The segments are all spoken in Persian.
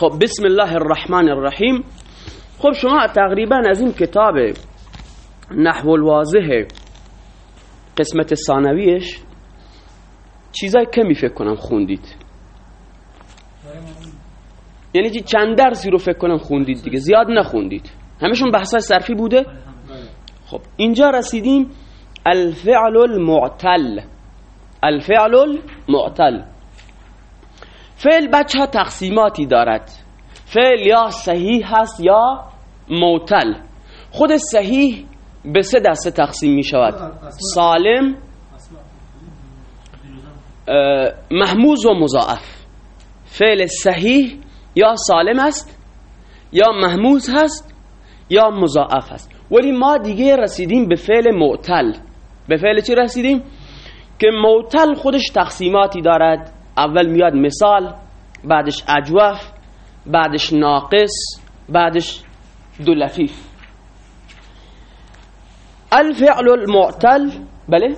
خب بسم الله الرحمن الرحیم. خب شما تقریبا از این کتاب نحو الواضح قسمت ثانویش چیزای کمی فکر کنم خوندید. یعنی چند درسی رو فکر کنم خوندید دیگه زیاد نخوندید. همشون بحثای صرفی بوده؟ خب اینجا رسیدیم الفعل المعتل. الفعل المعتل. فعل بچه ها تقسیماتی دارد. فعل یا صحیح هست یا معتل خود صحیح به سه دسته تقسیم می شود. سالم محموز و مضاعف. فعل صحیح یا سالم است یا محموز هست یا مضاعف هست ولی ما دیگه رسیدیم به فعل معتل. به فعل چی رسیدیم؟ که معتل خودش تقسیماتی دارد. اول میاد مثال بعدش اجوف بعدش ناقص بعدش دو لفیف الفعل المعتل بله؟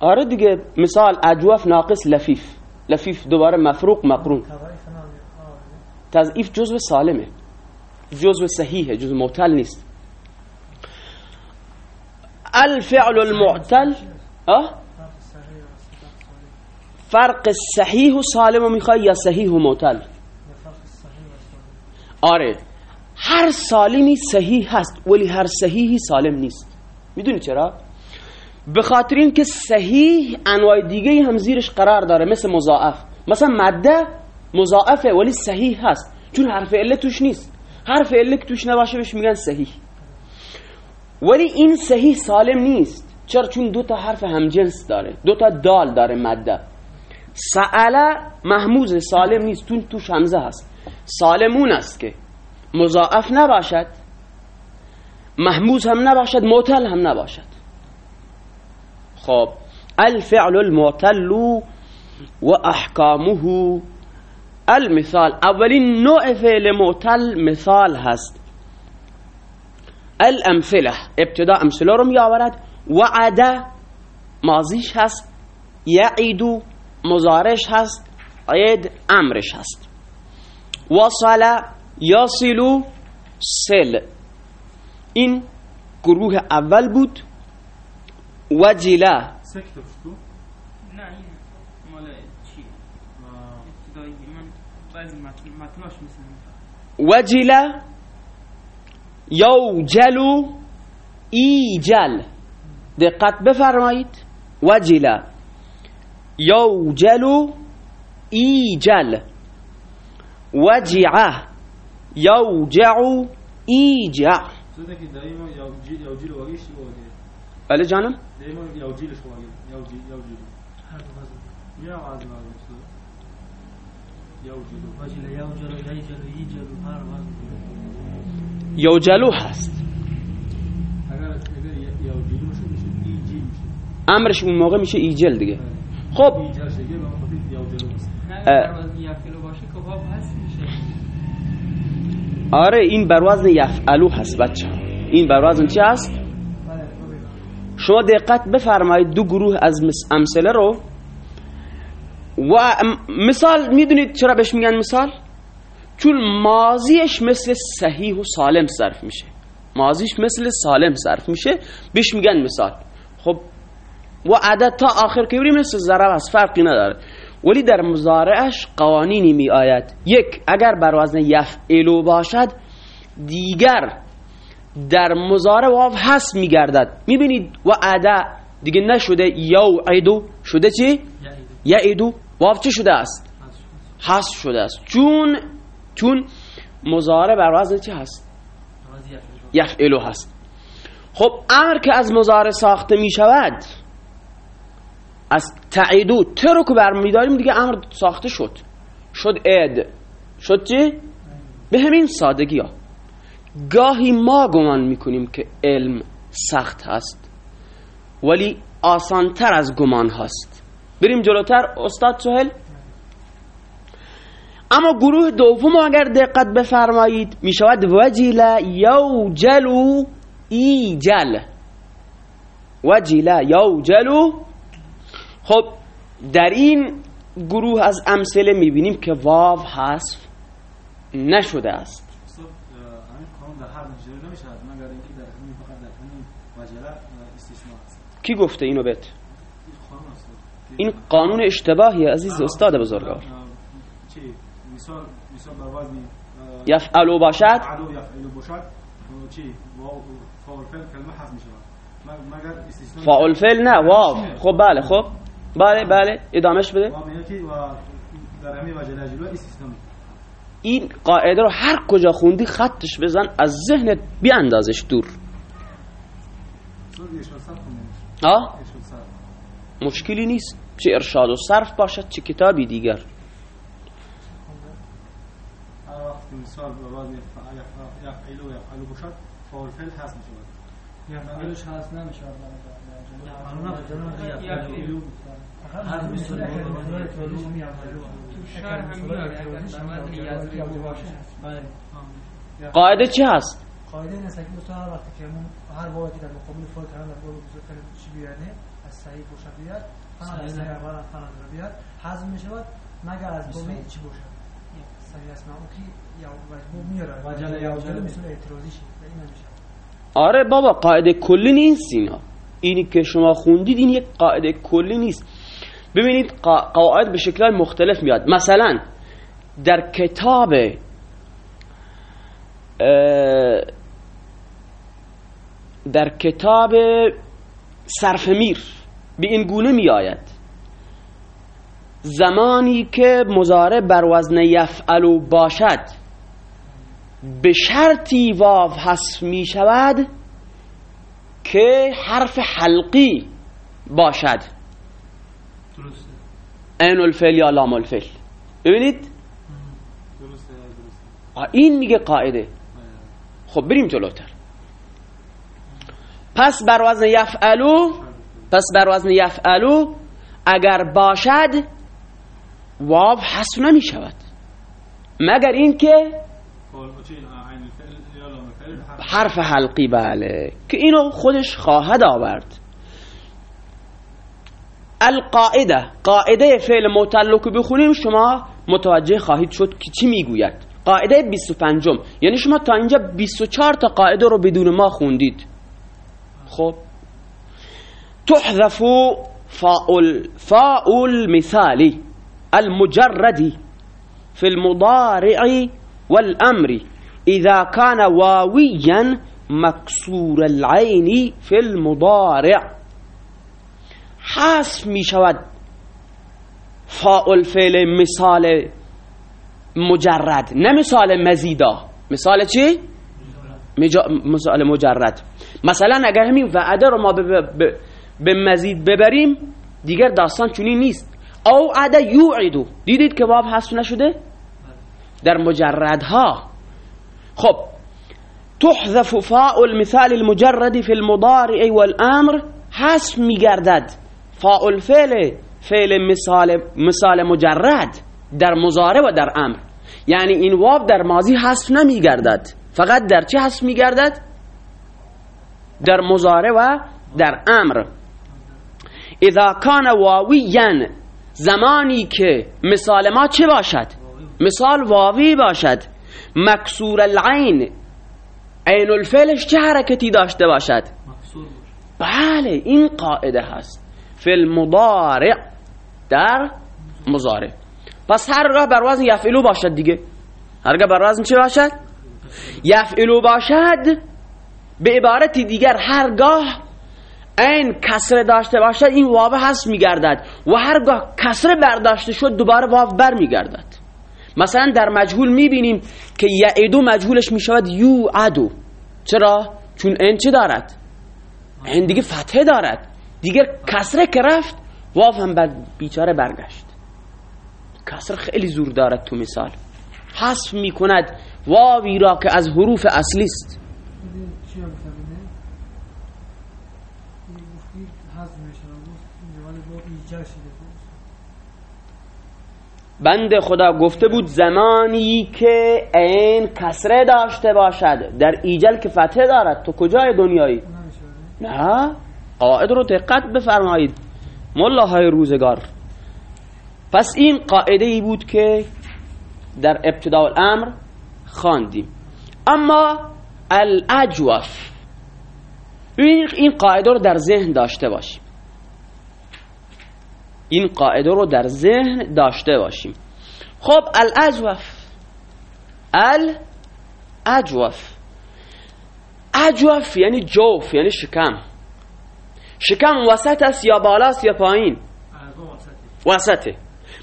آره دیگه مثال اجوف ناقص لفیف لفیف دوباره مفروق مقرون. تضعیف جزو سالمه. جزو صحیحه جزو معتل نیست. الفعل المعتل فرق صحیح و سالم رو می‌خوای یا صحیح و معتل؟ آره. هر سالمی صحیح هست ولی هر صحیحی سالم نیست. می‌دونی چرا؟ به خاطر اینکه صحیح انواع دیگه هم زیرش قرار داره مثل مضاعف. مثلا مده مضاعفه ولی صحیح هست. چون حرف عله توش نیست. حرف عله که توش نباشه بهش میگن صحیح. ولی این صحیح سالم نیست. چرا؟ چون دو تا حرف همجنس داره. دو تا دال داره مده سعله محموز سالم نیست. تون توش همزه هست. سالمون است که مضاعف نباشد محموز هم نباشد معتل هم نباشد. خب الفعل المعتل و احکامه المثال. اولین نوع فعل معتل مثال هست. الامثله ابتدا امثله رو می آورد وعده ماضیش هست یعیدو مزارش هست عید امرش هست. وصل یاصلو سل. این گروه اول بود. وجله وجله یوجلو ایجل. دقت بفرمایید. وجله یوجل. ایجل. وجعه یوجع ایجع. بله جانم؟ یوجلو هست. امرش اون موقع میشه ایجل دیگه. خب. آره این بر وزن یفعلو هست بچه. این بر وزن چی هست؟ شما دقت بفرمایید دو گروه از امثله رو. و مثال می‌دونید چرا بهش میگن مثال؟ چون ماضیش مثل صحیح و سالم صرف میشه. ماضیش مثل سالم صرف میشه بهش میگن مثال. خب و عدد تا آخر که بریم مثل ضرب هست فرقی نداره. ولی در مزارعش قوانینی می آید. یک اگر بر وزن یفعلو باشد دیگر در مزارع واو هست می گردد. می بینید و عده دیگه نشده یو عیدو شده چی؟ یعیدو واو چی شده است؟ هست شده است. چون چون مزارع بر وزن چی هست؟ یفعلو. هست. خب امر که از مزارع ساخته می شود از تعیدو ترو که برمیداریم دیگه امر ساخته شد. شد اد شد چی؟ به همین سادگی ها. گاهی ما گمان می‌کنیم که علم سخت هست ولی آسانتر از گمان هست بریم جلوتر استاد سهل اما گروه دوم اگر دقت بفرمایید می شود وجل یوجلو ایجل. وجل یوجلو خب در این گروه از امثله می‌بینیم که واو حذف نشده است. کی گفته اینو بهت؟ این قانون اشتباهی عزیز استاد بزرگوار یفعلو باشد؟ فاعل فعل نه واو. خب بله خب. بله بله. ادامش بده. و این قاعده رو هر کجا خوندی خطش بزن از ذهنت بیاندازش دور. آه؟ مشکلی نیست. چه ارشاد و صرف باشد چه کتابی دیگر. هر وقت که مثال بر وزن یفعلو یفعلو باشد فاعل فعل حذف میشه قاعده چه هست؟ قاعده این که دوستان هر وقتی که هر واحدی در مقابل فاعل کلام در مقابل بزرگ چی بیاره از صحیح باشه بیاد فعل از صحیح اول فعل از بیاد. حذف می شود مگر از بومی چی باشه صحیح اسم او کی یا واجب میاره وجل یا وجل. مثل اعتراضی شد. این نمیشه آره بابا قاعده کلی نیست اینا. اینی که شما خوندید این یک قاعده کلی نیست. ببینید قواعد به شکل مختلف میاد. مثلا در کتاب در کتاب صرف میر به این گونه می آید زمانی که مزاره بر وزن یفعلو باشد به شرطی واو حذف می شود که حرف حلقی باشد. درسته. عین الفعل یا لام الفعل؟ ببینید. این میگه قاعده. خب بریم جلوتر. پس بر وزن یفعلو پس بر وزن یفعلو اگر باشد واو حذف نمی شود مگر اینکه فاعل چی عین الفعل یا لام الفعل حرف حلقی بله که اینو خودش خواهد آورد. القاعده قاعده فعل متعلق بخونیم شما متوجه خواهید شد که چی می‌گوید. قاعده 25 یعنی شما تا اینجا 24 تا قاعده رو بدون ما خوندید. خب؟ تحذف فاء فاء المثال المجرد في المضارع والأمر إذا كان واويا مكسور العين في المضارع. حذف می شود فاء الفعل مثال مجرد نه مثال مزیدا. مثال چی؟ مثال مجرد. مثلا اگر همین وعده رو ما به, مزید ببریم دیگر داستان چونی نیست. او عده یوعدو. دیدید که باب نشده؟ در مجردها. خب. تحذف فاء المثال المجرد في المضارع والامر حذف میگردد. فاء الفعل فعل مثال مثال مجرد در مضارع و در امر. یعنی این واو در ماضی حذف نمیگردد. فقط در چه حذف میگردد؟ در مضارع و در امر. اذا کان واویا زمانی که مثال ما چه باشد؟ مثال واوی باشد. مکسور العین. عین الفعلش چه حرکتی داشته باشد؟ بله این قاعده هست. فی المضارع در مضارع. پس هرگاه بر وزن یفعلو باشد دیگه. هرگاه بر وزن چه باشد؟ یفعلو باشد. به عبارت دیگر هرگاه این کسره داشته باشد این واو هست میگردد. و هرگاه کسره برداشته شد دوباره واو بر میگردد مثلا در مجهول می‌بینیم که یعدو مجهولش می‌شود یو عدو چرا؟ چون این چه دارد؟ این دیگه فتحه دارد. دیگر کسره که رفت واو هم بر بیچاره برگشت. کسره خیلی زور دارد تو مثال. حذف می‌کند واوی را که از حروف اصلی است این چی هم بفهمونه این گفتی حذف میشه گفت اینجا ولی با ایجا شده بند خدا گفته بود زمانی که این کسره داشته باشد. در ایجل که فتحه دارد. تو کجای دنیایی؟ نه. قاعد رو دقت بفرمایید. ملاهای روزگار. پس این قاعده ای بود که در ابتداء الامر خواندیم. اما الاجوف. این قاعده رو در ذهن داشته باشیم. این قاعده رو در ذهن داشته باشیم. خب الاجوف. الاجوف. اجوف یعنی جوف یعنی شکم. شکم وسط است یا بالاست یا پایین؟ وسطه.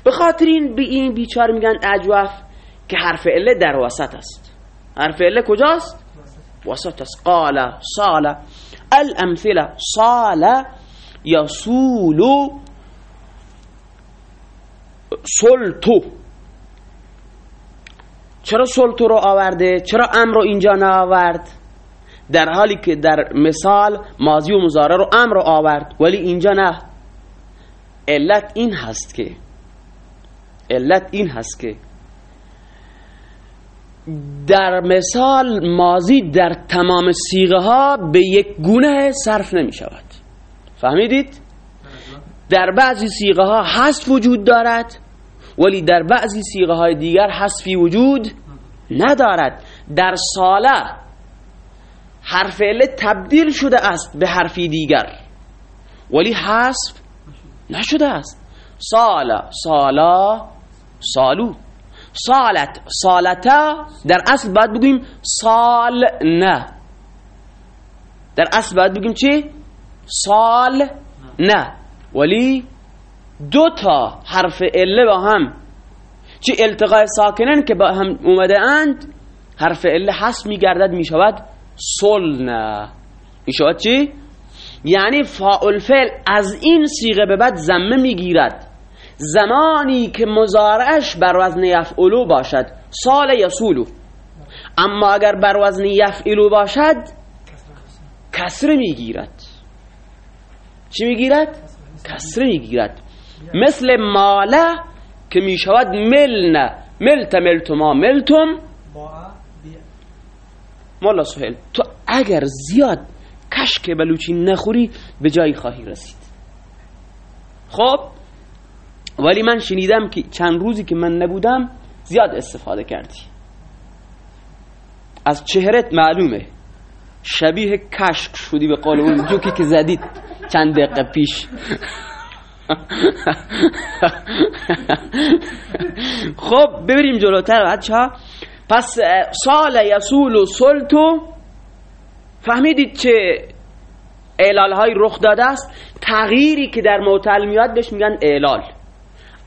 به خاطر این بی این بیچار میگن اجوف که حرف اله در وسط است. حرف اله کجاست؟ وسط است. قال صال الامثله صال یسول سلطو. چرا سلطو رو آورده؟ چرا امر رو اینجا نآورد؟ در حالی که در مثال ماضی و مزاره رو امر رو آورد ولی اینجا نه. علت این هست که علت این هست که در مثال ماضی در تمام سیغه ها به یک گونه صرف نمی شود. فهمیدید؟ در بعضی سیغه ها حذف وجود دارد. ولی در بعضی سیغه های دیگر حذفی وجود ندارد. در ساله حرف عله تبدیل شده است به حرفی دیگر. ولی حذف نشده است. سالا سالا سالو. سالت سالتا در اصل باید بگویم سال نه در اصل باید بگیم چی؟ سال نه ولی دو تا حرف اله با هم. چی التقاء ساکنن که با هم اومده اند حرف اله حس میگردد می‌شود سلنا می‌شود چی؟ یعنی فاعل فعل از این سیغه به بعد زمه می‌گیرد. زمانی که مزارعش بر وزن یفعلو باشد سال یسولو اما اگر بر وزن یفعلو باشد کسر می‌گیرد. چی می‌گیرد؟ کسر می‌گیرد. مثل ماله که می‌شود ملنه ملت ملتما ملتم؟ مولا سهل تو اگر زیاد کشک بلوچی نخوری به جایی خواهی رسید. خب ولی من شنیدم که چند روزی که من نبودم زیاد استفاده کردی. از چهرت معلومه. شبیه کشک شدی به قول اون جوکی که زدید چند دقیقه پیش. خب ببریم جلوتر بچه ها. پس سال یسول و سلطو فهمیدید چه اعلال های رخ داده است؟ تغییری که در معتل میاد بهش میگن اعلال.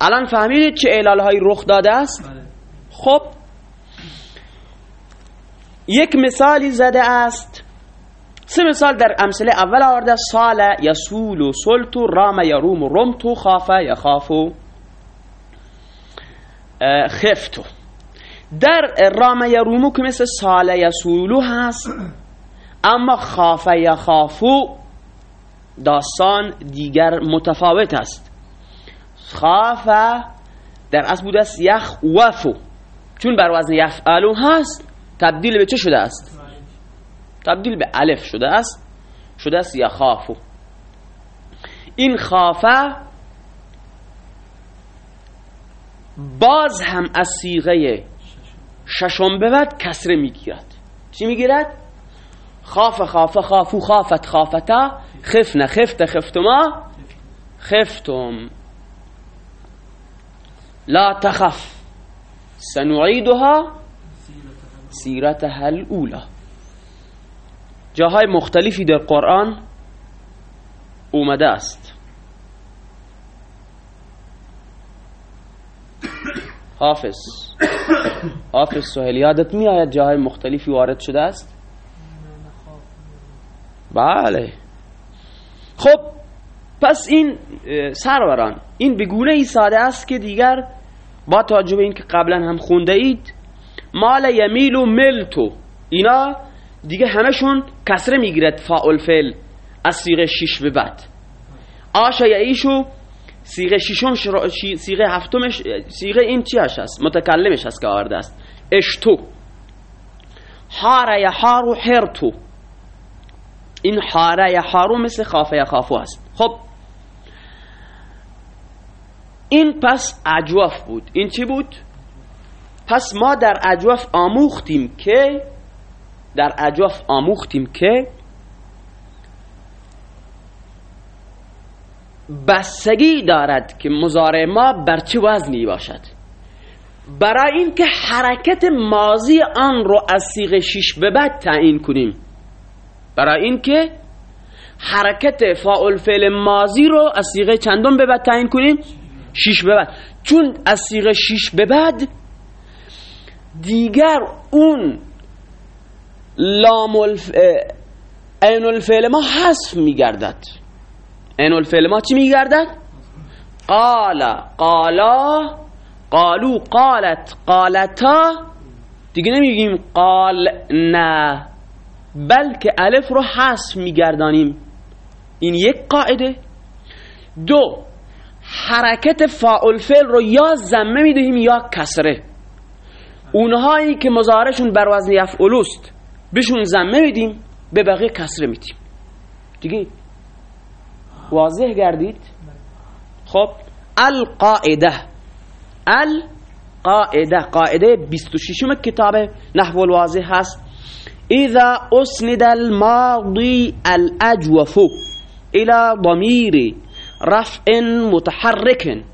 الان فهمیدید چه اعلال های رخ داده است؟ بله. خب یک مثالی زده است. سه مثال در امثله اول آورده سال یسول و سلطو رام یروم و رمتو خاف یخافو خفتو در رام یرومو که مثل سال یسولو هست اما خاف یخافو داستان دیگر متفاوت است. خاف در اصل بوده است یخوفو چون بر وزن یفعلو هست تبدیل به چه شده است؟ تبدیل به الف شده است شده است یخافو این خافه باز هم از سیغه ششم به بعد کسره می‌گیرد. چی می‌گیرد؟ خاف خاف خافو خافت خافتا خفن خفت خفتما خفتم. لا تخف. سنعيدها سیرتها الاولى جاهای مختلفی در قرآن اومده است. حافظ. حافظ سهل یادت می آید جاهای مختلفی وارد شده است؟ بله. خب پس این سروران این بگونه ای ساده است که دیگر با توجه به این که قبلا هم خونده اید مال یمیل و ملتو. اینا دیگه همشون کسره می‌گیرد فاعل فعل از سیغه شیش به بعد. آشا ایشو سیغه ششم سیغه هفتمش سیغه این چی هست؟ متکلمش هست که آورده است. اشتو. حار یحارو حرتو. این حار یحارو مثل خافه یخافو هست. خب. این پس عجوف بود. این چی بود؟ پس ما در عجوف آموختیم که در عجوف آموختیم که بستگی دارد که مزارع ما بر چه وزنی باشد. برای اینکه حرکت مازی آن رو از سیغ شیش به بعد تعیین کنیم. برای اینکه حرکت فاعل فعل مازی رو از سیغه چندم به بعد تعیین کنیم؟ شیش به بعد. چون از سیغه شیش به بعد دیگر اون لام این الفعل ما حذف میگردد. این الفعل ما چی میگردد؟ قال. قالا قالو. قالت. قالتا. دیگه نمیگیم قال نه. بلکه الف رو حذف میگردانیم. این یک قاعده. دو. حرکت فاعل فعل رو یا زمه می‌دهیم یا کسره. اونهایی که مزارشون بر وزن یفعلوست بهشون زمه میدیم به بقیه کسره میدیم. دیگه واضح گردید؟ خب القاعده. القاعده. قاعده 26 کتاب نحو الواضح هست. اذا اسند الماضي الاجوف الى ضمير رفع متحرك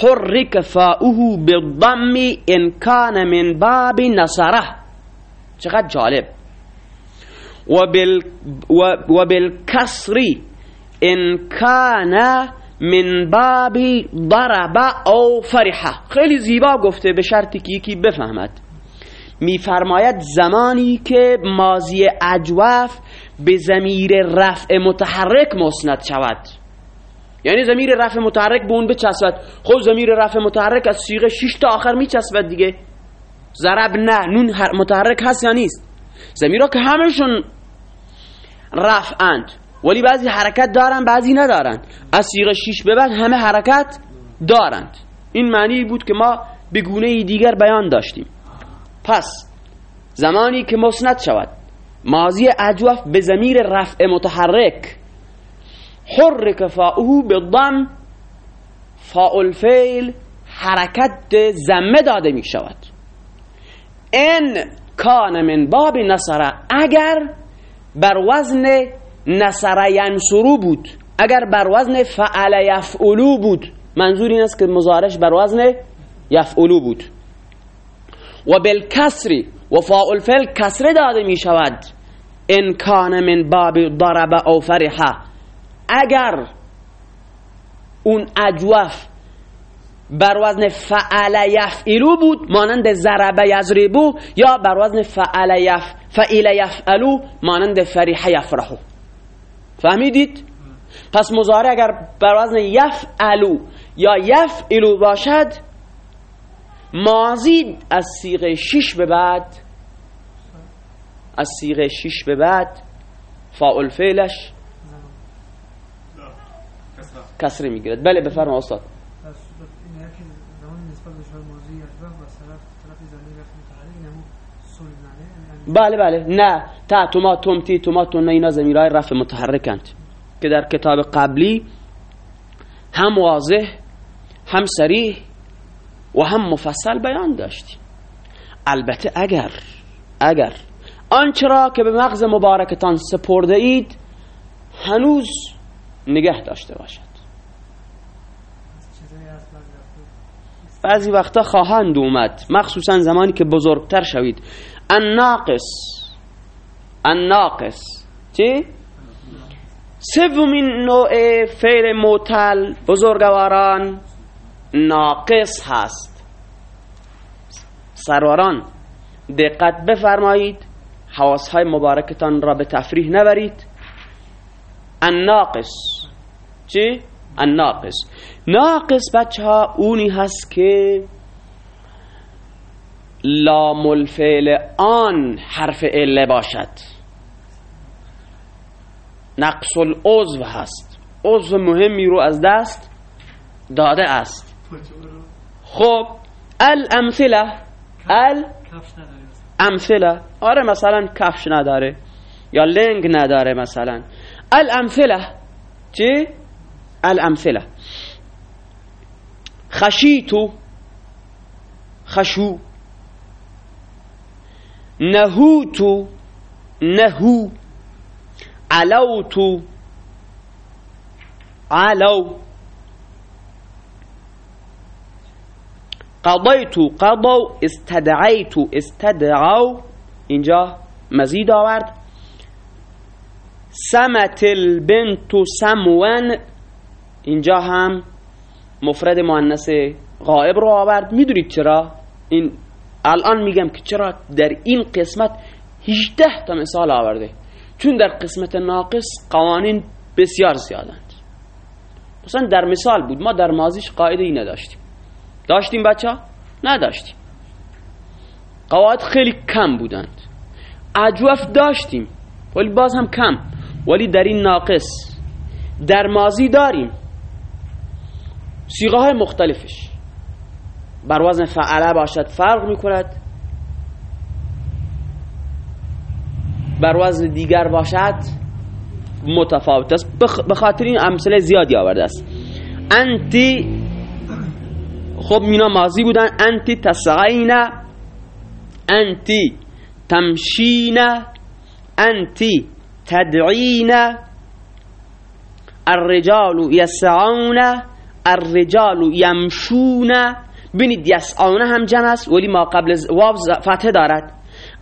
حرك فاؤه بالضم ان كان من باب نصره. چقدر جالب. وبال وبالكسر ان كان من باب ضرب او فرحه خیلی زیبا گفته به شرطی که یکی بفهمد. میفرماید زمانی که ماضی اجوف به زمیر رفع متحرک مسند شود. یعنی زمیر رفع متحرک به اون بچسبد. خب زمیر رفع متحرک از سیغه 6 تا آخر میچسبد دیگه. ضرب نه نون متحرک هست یا نیست؟ زمیرها که همشون رفعند. ولی بعضی حرکت دارن بعضی ندارن. از سیغه 6 به بعد همه حرکت دارند. این معنی بود که ما به گونه دیگر بیان داشتیم. پس زمانی که مسند شود ماضی اجوف به زمیر رفع متحرک حرک فاؤه بالضم فاء فیل حرکت زمه داده می شود این کان من باب نصره اگر بر وزن نصره ینصرو بود اگر بر وزن فعل یفعلو بود منظور این است که مزارش بر وزن یفعلو بود. و بالکسر و فاء الفعل کسره داده می شود ان کان من باب ضرب او فرحه اگر اون اجوف بر وزن فعل یفعلو بود مانند ضرب یضربو یا بر وزن فعل یف فعل یفعلو مانند فریح یفرحو. فهمیدید؟ پس مضارع اگر بر وزن یفعلو یا یفعلو باشد ماضی از سیغه شش به بعد از سیغه شش به بعد فاعل فعلش کسره می‌گیرد. بله بفرما استاد. بله بله. نه. تا توما تومتی توما تو نه اینا زمیرهای رفع متحرکند که در کتاب قبلی هم واضح هم سریح و هم مفصل بیان داشتیم البته اگر اگر آنچه را که به مغز مبارکتان سپرده اید هنوز نگه داشته باشد. بعضی وقتا خواهند اومد مخصوصا زمانی که بزرگتر شوید. الناقص. الناقص. چی؟ سومین نوع فعل موتل بزرگواران ناقص هست. سروران دقت بفرمایید حواسهای مبارکتان را به تفریح نبرید. الناقص. چی؟ الناقص. ناقص بچه ها اونی هست که لام الفعل آن حرف اله باشد. نقص العضو هست. عضو مهمی رو از دست داده است. خب الامثله ال امثله آره مثلا کفش نداره یا لنگ نداره مثلا. الامثله چی؟ الامثله خشیتو خشو. نهوتو نهو علوتو علو. قضیتو قضو استدعیتو استدعو اینجا مزید آورد. سمت البنت سمون اینجا هم مفرد مؤنث غائب رو آورد. می‌دونید چرا؟ این الان میگم که چرا در این قسمت 18 تا مثال آورده. چون در قسمت ناقص قوانین بسیار زیادند. مثلا در مثال بود ما در مازیش قاعده ای نداشتیم. داشتیم بچه نداشتیم. قواعد خیلی کم بودند. عجوف داشتیم ولی باز هم کم. ولی در این ناقص در مازی داریم. سیغه مختلفش. بر وزن فعله باشد فرق می‌کند. بر وزن دیگر باشد متفاوت. است به خاطر این امثله زیادی آورده است. انتی خب مینا ماضی بودن. انتی تسعین انتی تمشین انتی تدعین الرجال یسعون الرجال یمشون بینید یسعون هم جمع است ولی ما قبل واو فتحه دارد.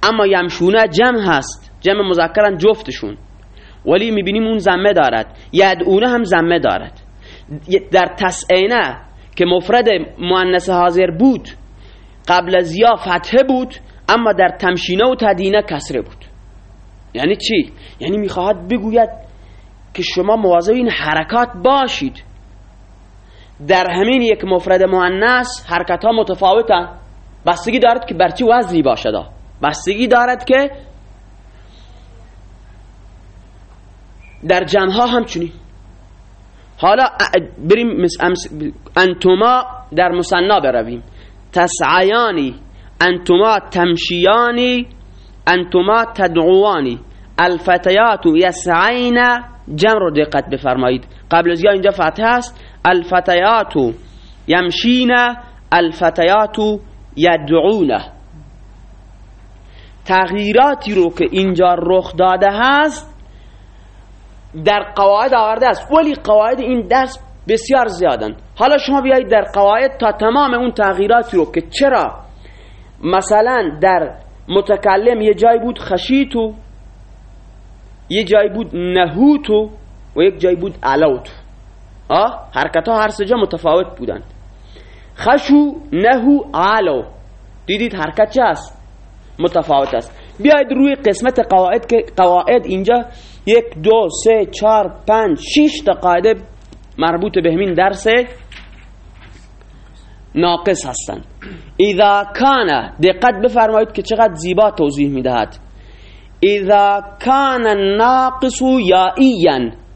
اما یمشونه جمع هست جمع مذکرن جفتشون. ولی می‌بینیم اون زمه دارد یدعونه هم زمه دارد. در تسعینه که مفرد مؤنث حاضر بود قبل از یا فتحه بود اما در تمشینه و تدینه کسره بود. یعنی چی؟ یعنی می‌خواهد بگوید که شما مواظب این حرکات باشید. در همین یک مفرد مؤنث حرکت ها متفاوتن. بستگی دارد که بر چی وزنی باشد. بستگی دارد که در جمع ها همچنین. حالا بریم انتما در مصنا برویم. تسعیانی انتما تمشیانی انتما تدعوانی. الفتیات یسعین جمع رو دقت بفرمایید. قبل از اینجا فتح است. الفتیات یمشین الفتیات یدعونه تغییراتی رو که اینجا رخ داده هست در قواعد آورده است. ولی قواعد این درس بسیار زیادن. حالا شما بیایید در قواعد تا تمام اون تغییراتی رو که چرا؟ مثلا در متکلم یه جای بود خشیتو یه جای بود نهوتو و یک جای بود علوتو آه؟ حرکت ها هر سجا متفاوت بودند. خشو نهو علو دیدید حرکت چه است؟ متفاوت است. بیاید روی قسمت قواعد که قواعد اینجا. یک دو سه چهار پنج شش تا قاعده مربوط به همین درس ناقص هستند. اذا کان دقت بفرمایید که چقدر زیبا توضیح می‌دهد. اذا کان الناقص یائیا.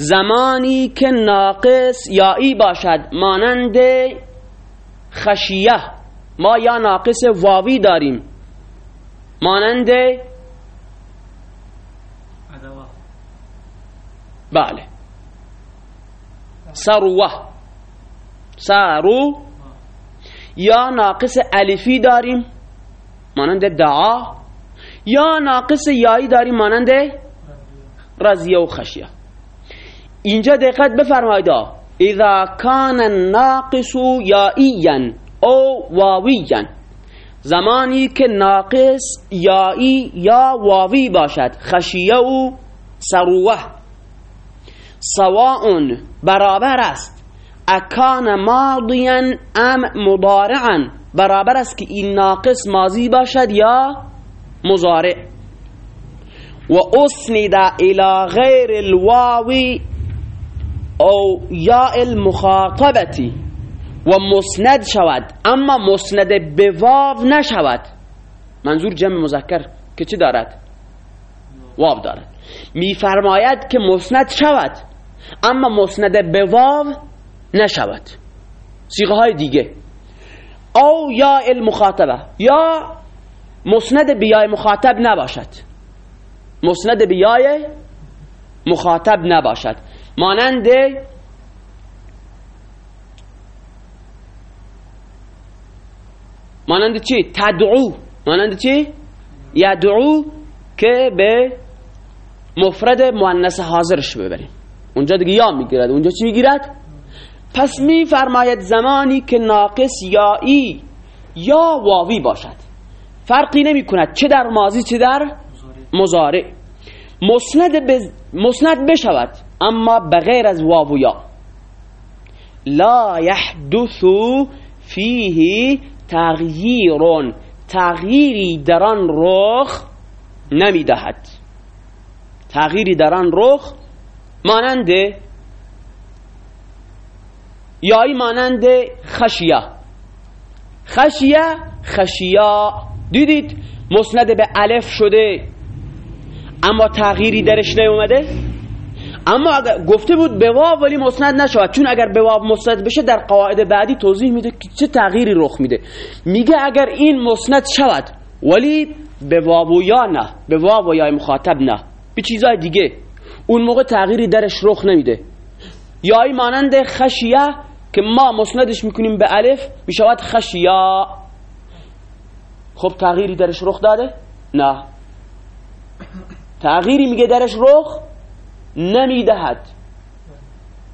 زمانی که ناقص یایی باشد مانند خشیه. ما یا ناقص واوی داریم. مانند بله. سروه. سرو. یا ناقص الفی داریم مانند دعا. یا ناقص یایی داریم مانند رضیه و خشیه. اینجا دقت بفرمایید اذا کان الناقص یائیا او واویا. زمانی که ناقص یایی یا واوی باشد خشیه و سروه. سواء برابر است. اکان ماضیا ام مضارعا. برابر است که این ناقص ماضی باشد یا مضارع. و اسند الى غیر الواوی او یا المخاطبتی و مسند شود. اما مسند به نشود. منظور جمع مذکر که چی دارد؟ واو دارد. میفرماید که مسند شود اما مسند به نشود. سیغه های دیگه. او یا المخاطبه. یا مسند بیای مخاطب نباشد. مسند بیای مخاطب نباشد. مانند مانند چی؟ تدعو. مانند چی؟ یدعو که به مفرد مؤنث حاضرش ببریم. اونجا دیگه یا می‌گیرد اونجا چی می‌گیرد؟ پس میفرماید زمانی که ناقص یا ای یا واوی باشد. فرقی نمی کند چه در ماضی چه در مزارع مسند, بز... مسند بشود. اما بغیر از واو یا. لا يحدث فیه تغییر. تغییری در آن رخ نمی‌دهد. تغییری در آن رخ مانند یایی مانند خشیه. خشیه خشیا دیدید مسند به الف شده اما تغییری درش نیومده؟ اما اگر گفته بود به واو ولی مسند نشود. چون اگر به واو مسند بشه در قواعد بعدی توضیح میده که چه تغییری رخ میده. میگه اگر این مسند شود ولی به واو یا نه به واو یا مخاطب نه. به چیزای دیگه. اون موقع تغییری درش رخ نمیده. یا ای مانند خشیه که ما مسندش می‌کنیم به الف می‌شود خشیا خب تغییری درش رخ داده؟ نه. تغییری میگه درش رخ نمی‌دهد.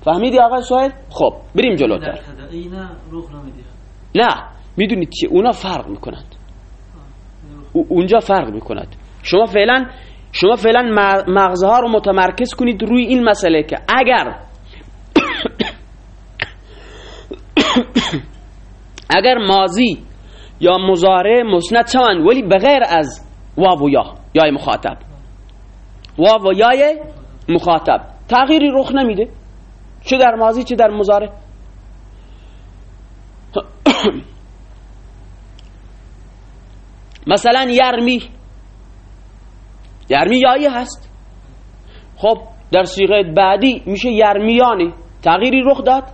فهمیدی آقای سوهل؟ خب بریم جلوتر نه می‌دونید چیه اونا فرق می‌کنند. اونجا فرق می‌کند. شما فعلا شما فعلا مغزها رو متمرکز کنید روی این مسئله که اگر اگر ماضی یا مزاره مسند شوند ولی بغیر از واو و یا یای مخاطب. واو و یای مخاطب. تغییری رخ نمیده. چه در ماضی چه در مزاره مثلا یرمی. یرمی یایی هست. خب در صیغه بعدی میشه یرمیانی تغییری رخ داد؟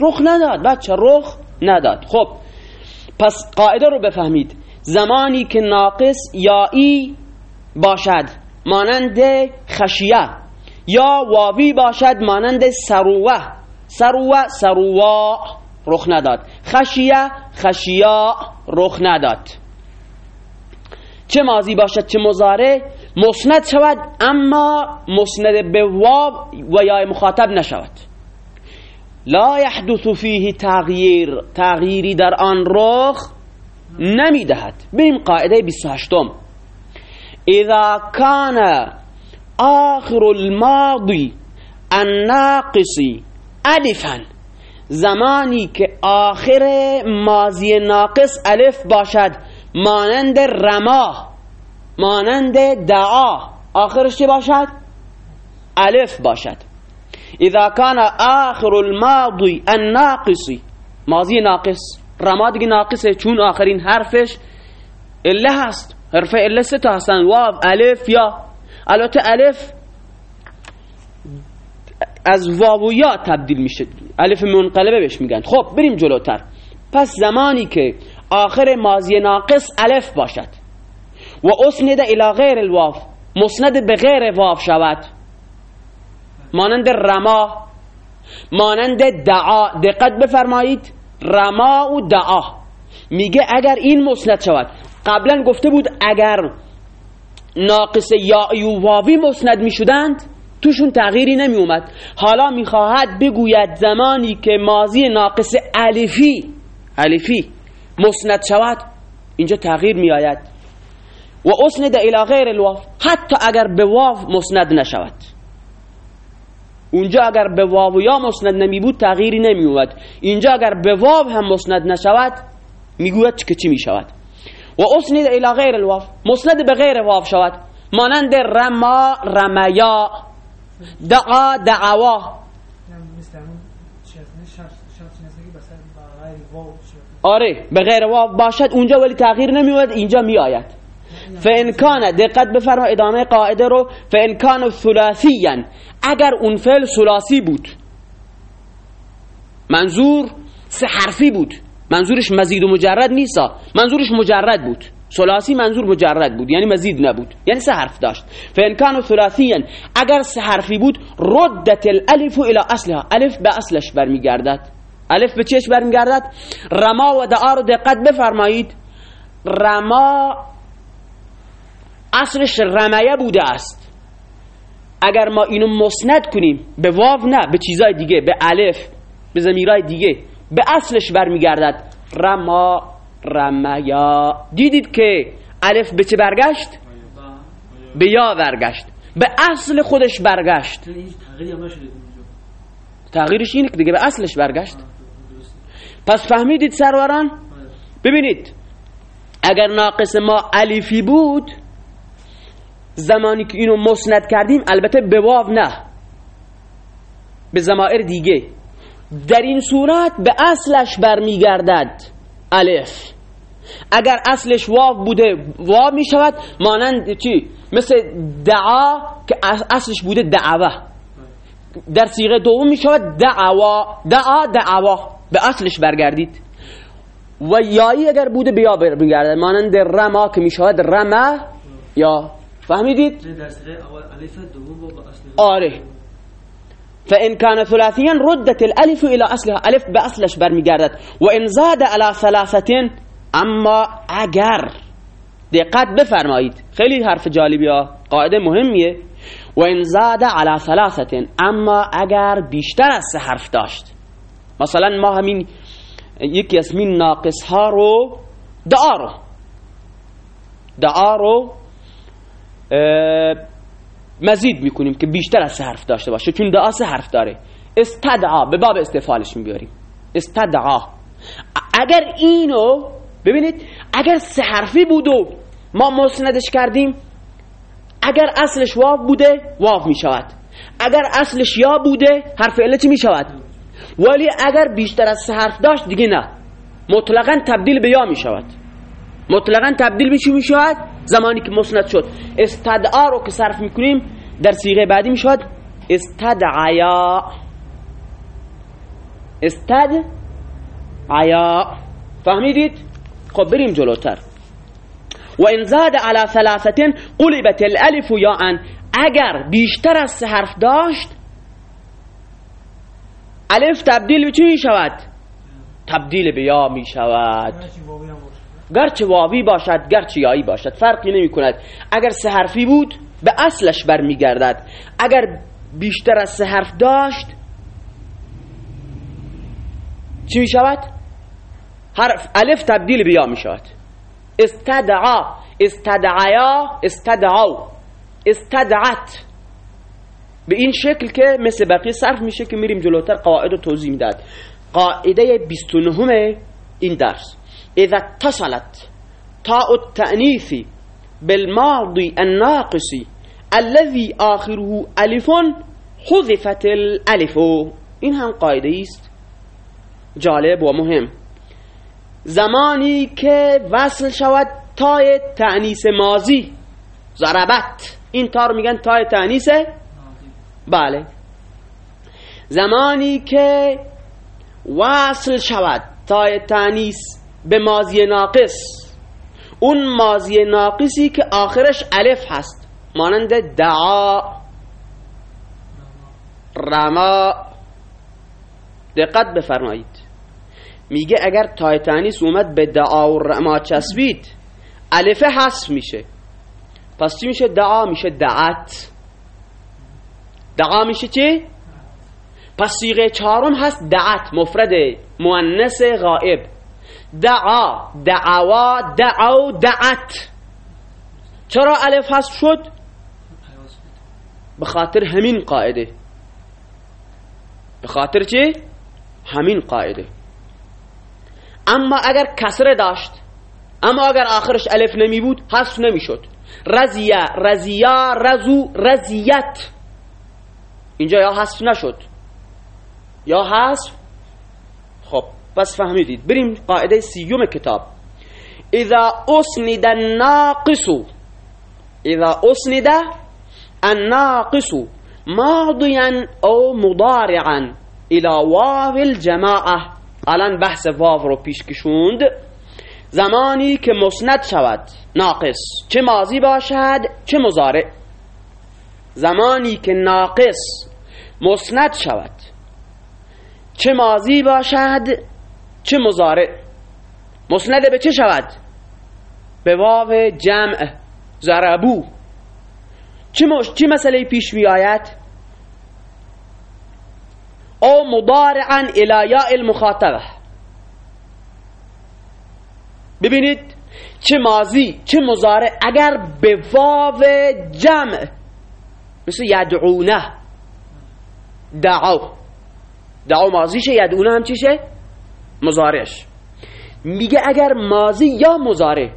رخ نداد بچه رخ نداد. خب پس قاعده رو بفهمید. زمانی که ناقص یایی باشد مانند خشیه. یا واوی باشد مانند سروه. سروه سروا رخ نداد. خشیه خشیا رخ نداد. چه ماضی باشد چه مزاره مسند شود اما مسند به واو و یا مخاطب نشود. لا يحدث فيه تغییر. تغییری در آن رخ نمی‌دهد. بریم قاعده 28 اذا كان آخر الماضی الناقص الفا زمانی که آخر ماضی ناقص الف باشد مانند رما مانند دعا آخرش چه باشد؟ الف باشد. اذا كان آخر الماضی الناقصی ماضی ناقص رما دیگه ناقصه چون آخرین حرفش اله هست حرف اله سه تا هستن واو الف یا البته الف از واو یا تبدیل میشه. الف منقلبه بهش میگن. خب بریم جلوتر. پس زمانی که آخر ماضی ناقص الف باشد و اسند الى غیر الواو مسند به غیر واو شود مانند رما مانند دعا. دقت بفرمایید. رما و دعا. میگه اگر این مسند شود. قبلا گفته بود اگر ناقص یا و واوی مسند می‌شدند توشون تغییری نمی اومد حالا می‌خواهد بگوید زمانی که ماضی ناقص الفی الفی مسند شود اینجا تغییر می آید و اسند الى غیر الواو حتی اگر به واو مسند نشود. اونجا اگر به واو یا مسند نمی بود تغییری نمی اومد اینجا اگر به واو هم مسند نشود می‌گوید که چی می شود و اسند الى غیر الواو مسند به غیر واو شود. مانند رما رمیا. دعا دعوا. آره به غیر واو باشد اونجا ولی تغییر نمیاد اینجا میآید. فان کان دقت بفرما ادامه قاعده رو. فان کان ثلاثیا. اگر اون فعل ثلاثی بود منظور سه حرفی بود. منظورش مزید و مجرد نیست منظورش مجرد بود. ثلاثی منظور مجرد بود یعنی مزید نبود. یعنی سه حرف داشت. فان کان ثلاثیا اگر سه حرفی بود ردت الالف الى اصلها الف به اصلش برمیگردد. الف به چش برمیگردد. رما و دعا رو دقت بفرمایید. رما اصلش رمیه بوده است. اگر ما اینو مسند کنیم به واو نه به چیزای دیگه به الف به زمیرای دیگه به اصلش برمیگردد. رما رمیا دیدید که الف به چه برگشت؟ به یا برگشت. به اصل خودش برگشت. تغییرش اینه که دیگه به اصلش برگشت. پس فهمیدید سروران؟ ببینید اگر ناقص ما الفی بود زمانی که اینو مسند کردیم البته به واو نه. به زمائر دیگه. در این صورت به اصلش برمیگردد. الف. اگر اصلش واو بوده واو می شود مانند چی؟ مثل دعا که اصلش بوده دعوه. در سیغه دوم می شود دعوا. دعا دعوا. به اصلش برگردید. و یایی اگر بوده بیا برگردد مانند رما که می شود رما یا فهمیدید؟ در صیغه اول الف دوم با اصل. آره. فإن كان ثلاثيا ردت الألف إلى أصلها ألف بأصلش برمیگردد و إن زاد على ثلاثة اما اگر دقت بفرمایید خیلی حرف جالبی ها. قاعده مهمیه. و إن زاد على ثلاثة اما اگر بیشتر از حرف داشت. مثلا ما همین یکی از ناقص ها رو دعا رو. دعا رو اه، مزید می‌کنیم که بیشتر از سه حرف داشته باشه. چون دعا سه حرف داره. استدعا به باب استفالش میبیاریم استدعا. اگر اینو ببینید اگر سه حرفی بود و ما مسندش کردیم اگر اصلش واو بوده واو می‌شود. اگر اصلش یا بوده حرف علت می‌شود. ولی اگر بیشتر از سه حرف داشت دیگه نه. مطلقا تبدیل به یا می‌شود. مطلقا تبدیل چی می‌شود. زمانی که مسند شد. استدعا رو که صرف می‌کنیم در صیغه بعدی می‌شود. استدعیا استدعیا فهمیدید؟ خب بریم جلوتر. و ان زاد على ثلاثه قلبت الالف یا ان. اگر بیشتر از سه حرف داشت الف تبدیل به چی می تبدیل به یا می شود گرچه واوی باشد گرچه یایی باشد فرقی نمی کند اگر سه حرفی بود به اصلش برمیگردد. اگر بیشتر از سه حرف داشت چی می شود؟ حرف الف تبدیل به یا می شود استدعا استدعیا استدعو استدعت به این شکل که مثل بقیه صرف میشه که میریم جلوتر قواعد رو توضیح می‌داد قاعده 29 این درس. اذا اتصلت. تاء التأنيث بالماضي الناقص الذي آخره ألف حذفت الألف. این هم قاعده است. جالب و مهم. زمانی که وصل شود تای تعنیس مازی ضربت. این تا رو میگن تای تعنیس بله. زمانی که وصل شود تای تعنیس به مازی ناقص. اون مازی ناقصی که آخرش الف هست. مانند دعا. رما. دقت بفرمایید. میگه اگر تای تانیس اومد به دعا و رما چسبید الفه حذف میشه. پس چی میشه دعا؟ میشه دعت. دعا میشه چی؟ پس سیغه چهارم هست دعت مفرد مؤنث غائب. دعا دعوا دعو دعت. چرا الف حذف شد؟ به خاطر همین قاعده. به خاطر چی؟ همین قاعده. اما اگر کسره داشت اما اگر آخرش الف نمی بود حذف نمی شد. رزیا رزیا رزو رزیت اینجا یا حذف نشد یا حذف پس فهمیدید بریم قاعده سیوم کتاب اذا اسند الناقص اذا اسند الناقص ماضيا او مضارعا الى واو الجماعه الان بحث واو رو پیش کشوند. زمانی که مسند شود ناقص. چه ماضی باشد چه مضارع. زمانی که ناقص مسند شود. چه ماضی باشد چه مزارع مسند به چه شود؟ به واو جمع ضربو چه, مش... چه مسئله پیش می آید او مضارعا الى یاء المخاطبه. ببینید چه ماضی چه مزارع اگر به واو جمع مثل یدعونه. دعو. دعو ماضیشه یدعونه هم چیشه مزارعش میگه اگر ماضی یا مزارع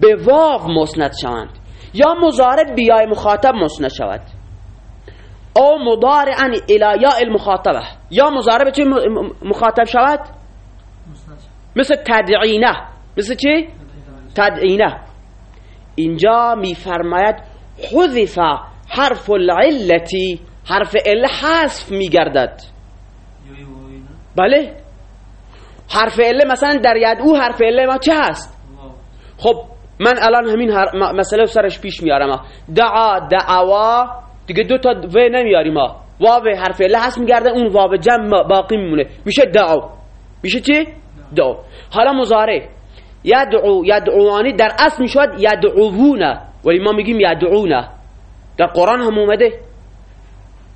به واو مسند شوند یا مزارع بیای مخاطب مسند شود. او مضارعا الى یا المخاطبه. یا مزارع به چه مخاطب شود؟ مثل تدعینه. مثل چی؟ تدعینه. اینجا میفرماید حذف حرف العلتی. حرف ال حذف میگردد. بله؟ حرف ال مثلا در ید او حرف ال ما چه هست؟ خب من الان همین مسئله سرش پیش میارم دعا دعوا دیگه دو تا و نمیاریم ما واو حرف ال هست میگرده اون واو جمع باقی میمونه. میشه دعو میشه چی؟ دعو حالا مضارع. یدعو یدعوانی در اصل می‌شود یدعوونه ولی ما میگیم یدعونه در قرآن هم اومده.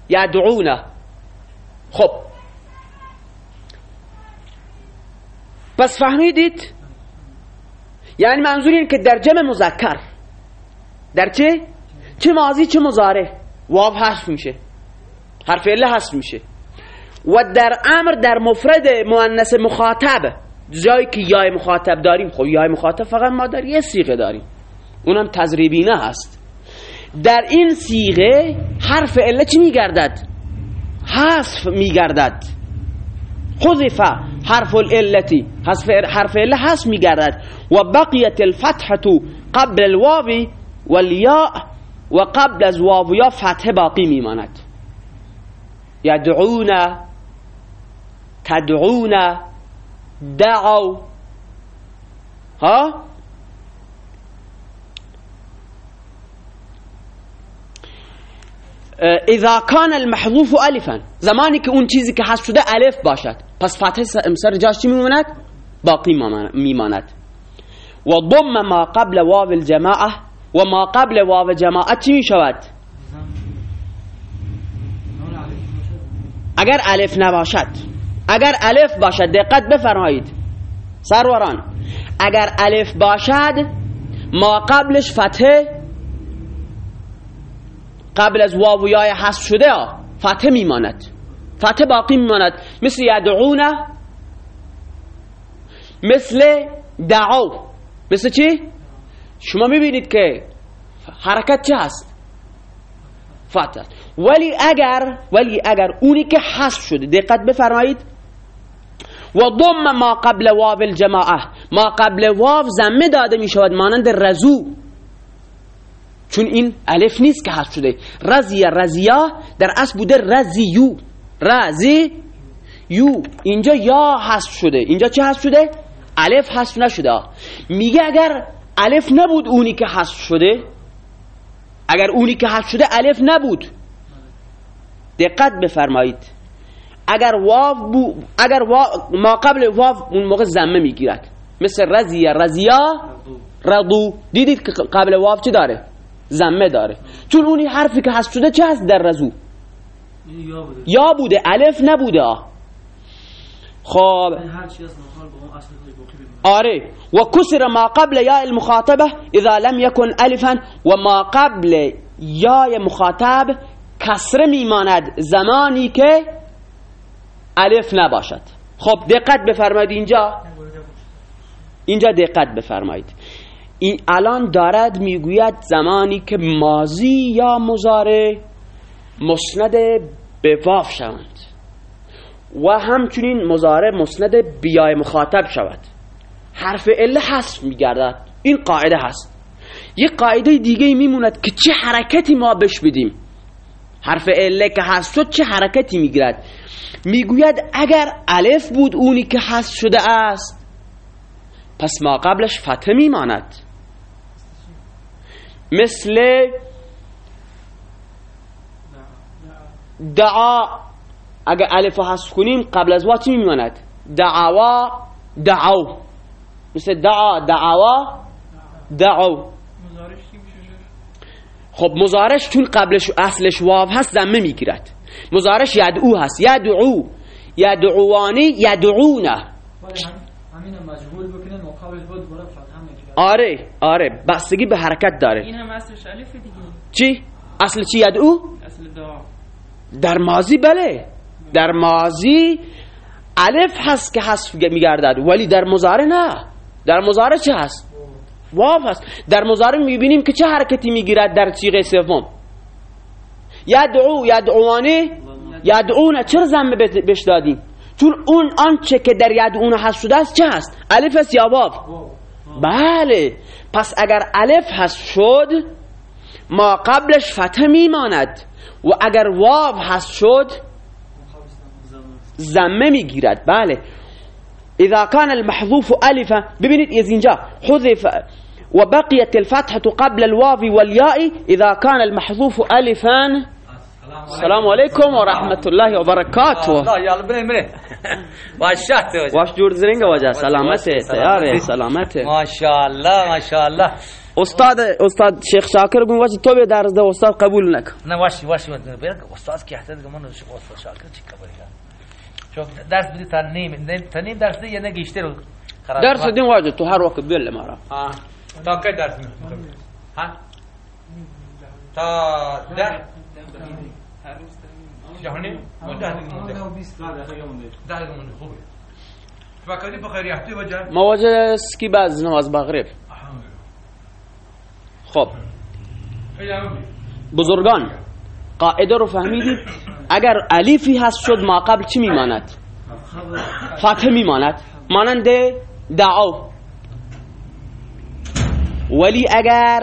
یدعونه خب پس فهمیدید؟ یعنی منظور این که در جمع مذکر. در چه؟ چه ماضی چه مضارع. واو حذف میشه. حرف اله حذف میشه. و در امر در مفرد مؤنث مخاطب جایی که یای مخاطب داریم. خب یای مخاطب فقط ما در یه سیغه داریم. اونم تزریبینه هست. در این سیغه حرف اله چی میگردد؟ حذف میگردد. حذف حرف الالتی حرف اله حذف میگردد و بقیت الفتحة قبل الواو والیاء و قبل از واو یا فتح باقی میماند یدعون تدعون دعوا. ها؟ إذا كان المحذوف الفا. زمانی که اون چیزی که حذف شده ألف باشد. پس فتح سر جاش چی میماند؟ باقی میماند و ضم ما قبل واو الجماعه و ما قبل واو جماعه چی می‌شود؟ اگر الف نباشد. اگر الف باشد دقت بفرمایید. سروران اگر الف باشد ما قبلش فتحه قبل از واو یای حذف شده فتحه میماند. فتحه باقی میماند مثل یدعونه مثل دعو. مثل چی؟ شما می‌بینید که حرکت چه هست؟ فتح ولی اگر ولی اگر اونی که حذف شده دقت بفرمایید. و ضم ما قبل واو الجماعه. ما قبل واو زمه داده می شود مانند رزو چون این الف نیست که حذف شده. رزی رزیا در اصل بوده رزیو رزی یو اینجا یا حذف شده. اینجا چه حذف شده؟ الف حذف نشده. میگه اگر الف نبود اونی که حذف شده اگر اونی که حذف شده الف نبود. دقت بفرمایید. اگر واو بو اگر واو ما قبل واو اون موقع زمه می‌گیرد. مثل رزیه رزیا رضو. دیدید که قبل واو چی داره؟ زمه داره. چون اونی حرفی که حذف شده چه هست در رزو یا بوده. الف نبوده. خب. آره. و کسر ما قبل یا المخاطبه اذا لم يكن الفا و ما قبل یا مخاطب کسره میماند زمانی که الف نباشد. خب دقت بفرمایید اینجا. اینجا دقت بفرمایید. این الان دارد می‌گوید زمانی که ماضی یا مزاره مسند به واف شوند و همچنین مزاره مسند بیای مخاطب شود. حرف ال حذف میگردد. این قاعده هست. یک قاعده دیگه میموند که چه حرکتی ما بش بدیم. حرف ال که حذف شد چه حرکتی می‌گیرد؟ می‌گوید اگر الف بود اونی که حذف شده است پس ما قبلش فتح میماند. مثل دعا اگر الف رو حذف کنیم قبل از وا چی میماند؟ دعوا دعو. مثل دعا دعوا دعو. مزارش چی میشه خب مزارش چون قبلش اصلش واو هست دمه می‌گیرد. مزارش یدعو هست. یدعو. یدعوانی یدعونه آره آره. بستگی به حرکت داره. این هم اصلش الف دیگه. چی؟ اصل چی یدعو؟ اصل دعا. در ماضی بله. در ماضی الف هست که حذف میگردد ولی در مضارع نه. در مضارع چه هست؟ واو هست. در مضارع می‌بینیم که چه حرکتی می‌گیرد در صیغه سوم. یدعو یدعوانه یدعونه چرا زمه بهش دادیم چون اون آنچه که در یدعونه هست شده است چه هست؟ الف است یا واو؟ بله. پس اگر الف هست شد ما قبلش فتح میماند. و اگر واو هست شد زمه میگیرد. بله. اذا كان المحذوف الفا ببینید از اینجا حذف و بقیت الفتحة قبل الواو والياء اذا كان المحذوف الفا السلام عليكم ورحمة الله وبركاته. الله يلا بني بني ما الله واش جور زرنگ ما شاء الله ما شاء الله استاد استاد شیخ شاکر گون واجه تو به درس ده استاد قبول نکن انا واش واش بيرك استاذ كي يحتاج كمان شو استاذ شاكر شي كبر شوف درس بدي تنيم تنيم درس دي انا يشتروا درس دین واجه تو هر وقت بیل مرا ها تا كي درس ها؟ تا ده؟ هر روز مده آنها و بیست. ده دقیقه مونده. خوبه. مواجه سکی بعد نماز مغرب. خب. بزرگان قاعده رو فهمیدید؟ اگر الیفی هست شد ما قبل چی میماند؟ فتح میماند. مانند دعو ولی اگر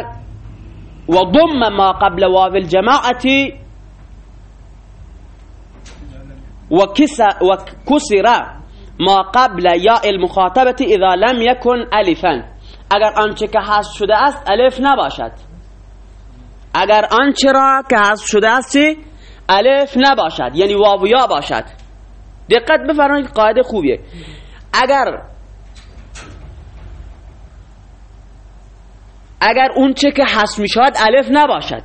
و ضم ما قبل واو الجماعة و كسر ما قبل یاء المخاطبة اذا لم يكن الفا اگر آنچه که هست شده است الف نباشد. اگر آنچه را که حذف شده است؟ الف نباشد. یعنی واو یا باشد. دقت بفرمایید قاعده خوبیه. اگر اگر اون چه که حذف می شود الف نباشد.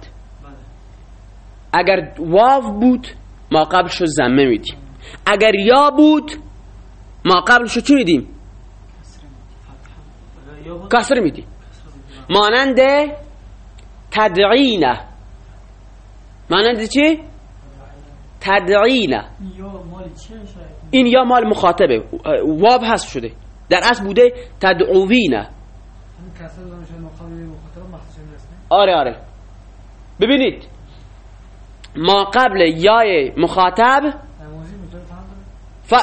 اگر واو بود ما قبلش رو زمه میدیم. اگر یا بود ما قبلش رو چی میدیم؟ کسر میدیم. مانند تدعینه مانند چی؟ تدعینه این یا مال مخاطبه. واب هست شده. در اصل بوده تدعوینه آره آره. ببینید. ما قبل یای مخاطب ف...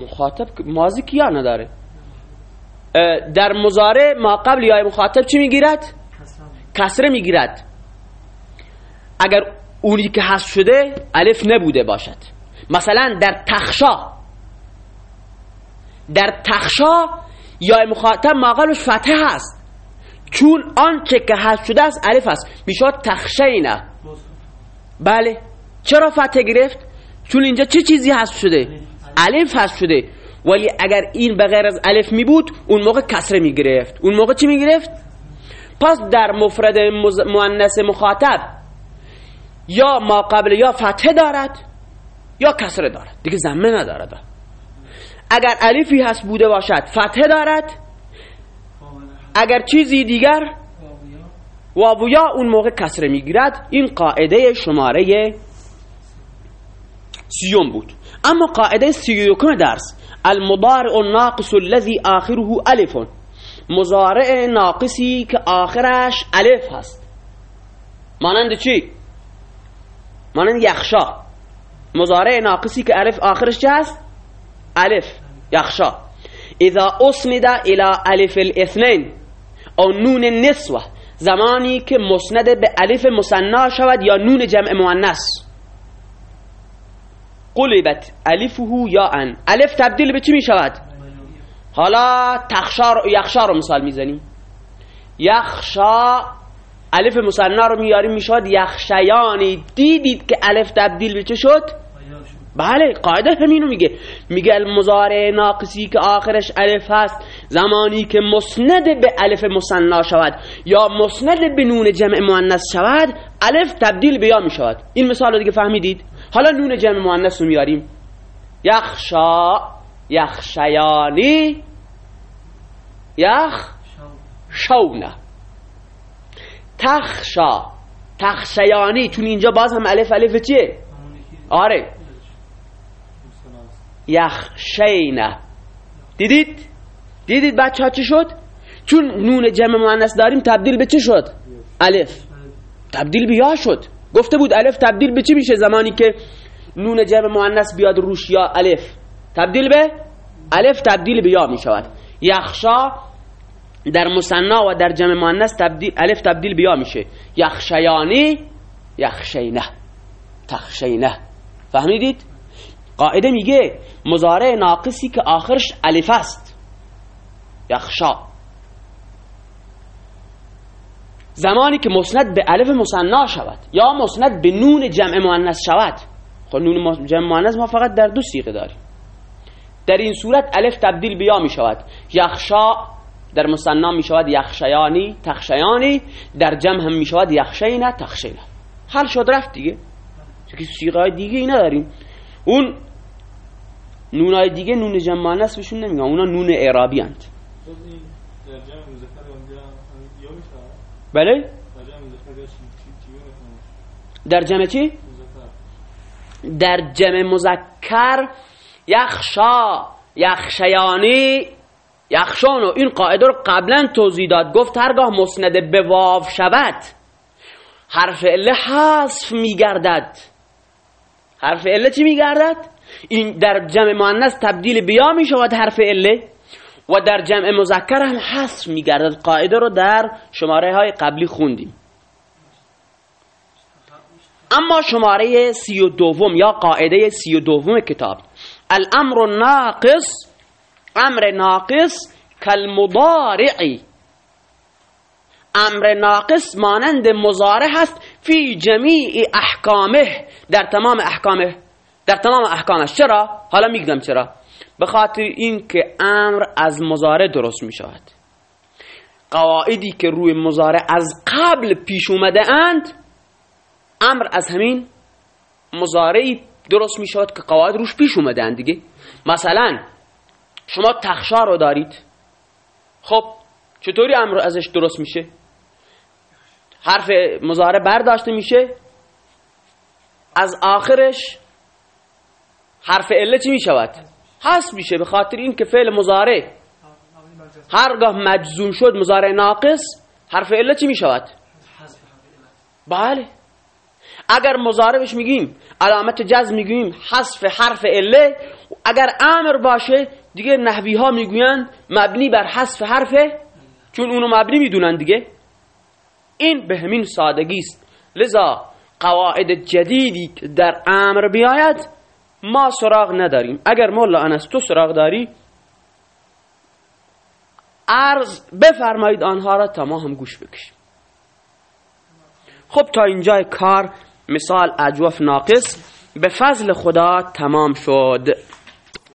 مخاطب که- ماضی که یا نداره در مزاره ما قبل یای مخاطب چی می‌گیرد؟ کسر کسره می‌گیرد. اگر اونی که حذف شده الف نبوده باشد. مثلا در تخشا. در تخشا یا مخاطب ماقبلش فتحه هست چون آنچه که حذف شده است الف است. می‌شد تخشینه بله. چرا فتحه گرفت؟ چون اینجا چه چیزی حذف شده؟ الف حذف شده. ولی اگر این به غیر از الف می بود اون موقع کسره می گرفت. اون موقع چی می گرفت؟ پس در مفرد مؤنث مخاطب یا ما قبل یا فتحه دارد یا کسره دارد. دیگه زمه ندارد. اگر الفی هست بوده باشد فتحه دارد. اگر چیزی دیگر واو و یا اون موقع کسره می‌گیرد این قاعده شماره سیوم بود. اما قاعده سیوم درس المضارع الناقص الذي آخره الف. مضارع ناقصی که آخرش الف هست. مانند چی؟ مانند یخشى. مضارع ناقصی که الف آخرش چه هست؟ الف یخشى. اذا اسند الى الف الاثنين او نون النسوه زمانی که مسند به الف مثنا شود یا نون جمع مؤنث. قلبت الفه یا ان. الف تبدیل به چی می شود؟ حالا تخشا رو یخشا رو مثال می‌زنیم. یخشا الف مثنا رو میاریم می‌شد یخشیانی. دیدید که الف تبدیل به چه شد؟ بله قاعده همینو میگه. میگه المضارع ناقصی که آخرش الف هست زمانی که مسند به الف مصنا شود یا مسند به نون جمع مؤنث شود الف تبدیل به یا می‌شود. این مثال رو دیگه فهمیدید؟ حالا نون جمع مؤنث رو میاریم. یخشا یخشیانی یخ شونه. تخشا تخشیانی چون اینجا باز هم الف الف چیه؟ آره. یخشینه دیدید؟ دیدید بچه ها چی شد؟ چون نون جمع مؤنث داریم تبدیل به چه شد؟ الف. تبدیل به یا شد. گفته بود الف تبدیل به چی میشه زمانی که نون جمع مؤنث بیاد روش یا الف؟ تبدیل به؟ الف تبدیل به یا می‌شود. یخشا در مثنا و در جمع مؤنث تبدیل الف تبدیل به یا میشه. یخشیانی یخشینه تخشینه فهمیدید؟ قاعده میگه مضارع ناقصی که آخرش الف است. یخشا زمانی که مسند به الف مثنا شود یا مسند به نون جمع مؤنث شود. خب نون جمع مؤنث ما فقط در دو صیغه داریم. در این صورت الف تبدیل به یا می شود یخشا در مثنا می شود یخشیانی تخشیانی. در جمع هم می شود یخشینه تخشینه حل شد رفت دیگه. چون صیغه دیگه ای نداریم. اون نونای دیگه نون جمع مؤنث بهشون نمیگن اونا نون اعرابی اند. بله؟ در جمع چی در جمع مذکر یخشا یخشیانی یخشانو این قاعده رو قبلا توضیح داد. گفت هرگاه مسند به واو شود حرف اله حذف میگردد. حرف اله چی میگردد؟ این در جمع مؤنث تبدیل بیا می شود حرف اله و در جمع مذکر هم حذف میگردد. قاعده رو در شماره های قبلی خوندیم. اما شماره سی و دوم یا قاعده سی و دوم کتاب. الامر ناقص امر ناقص کالمضارعی امر ناقص مانند مضارع هست فی جمیع احکامه در تمام احکامه. در تمام احکامش. چرا؟ حالا میگم چرا. به خاطر این که امر از مضارع درست می شود قواعدی که روی مضارع از قبل پیش اومده اند امر از همین مضارعی درست می شود که قواعد روش پیش اومده اند دیگه. مثلا شما تخشا رو دارید. خب چطوری امر ازش درست میشه؟ حرف مضارع برداشته میشه؟ از آخرش حرف اله چی می‌شود؟ حذف میشه به خاطر این که فعل مضارع. هرگاه مجزوم شد مضارع ناقص حرف اله چی می‌شود؟ بله. اگر مضاربش میگیم علامت جزم میگیم حذف حرف اله اگر امر باشه دیگه نحوی ها می‌گویند مبنی بر حذف حرفه چون اونو مبنی می‌دونن دیگه. این به همین سادگی است. لذا قواعد جدیدی در امر بیاید ما سراغ نداریم. اگر مولا انس تو سراغ داری عرض بفرمایید آنها را تا ما هم گوش بکشیم. خب تا اینجای کار مثال اجوف ناقص. به فضل خدا تمام شد.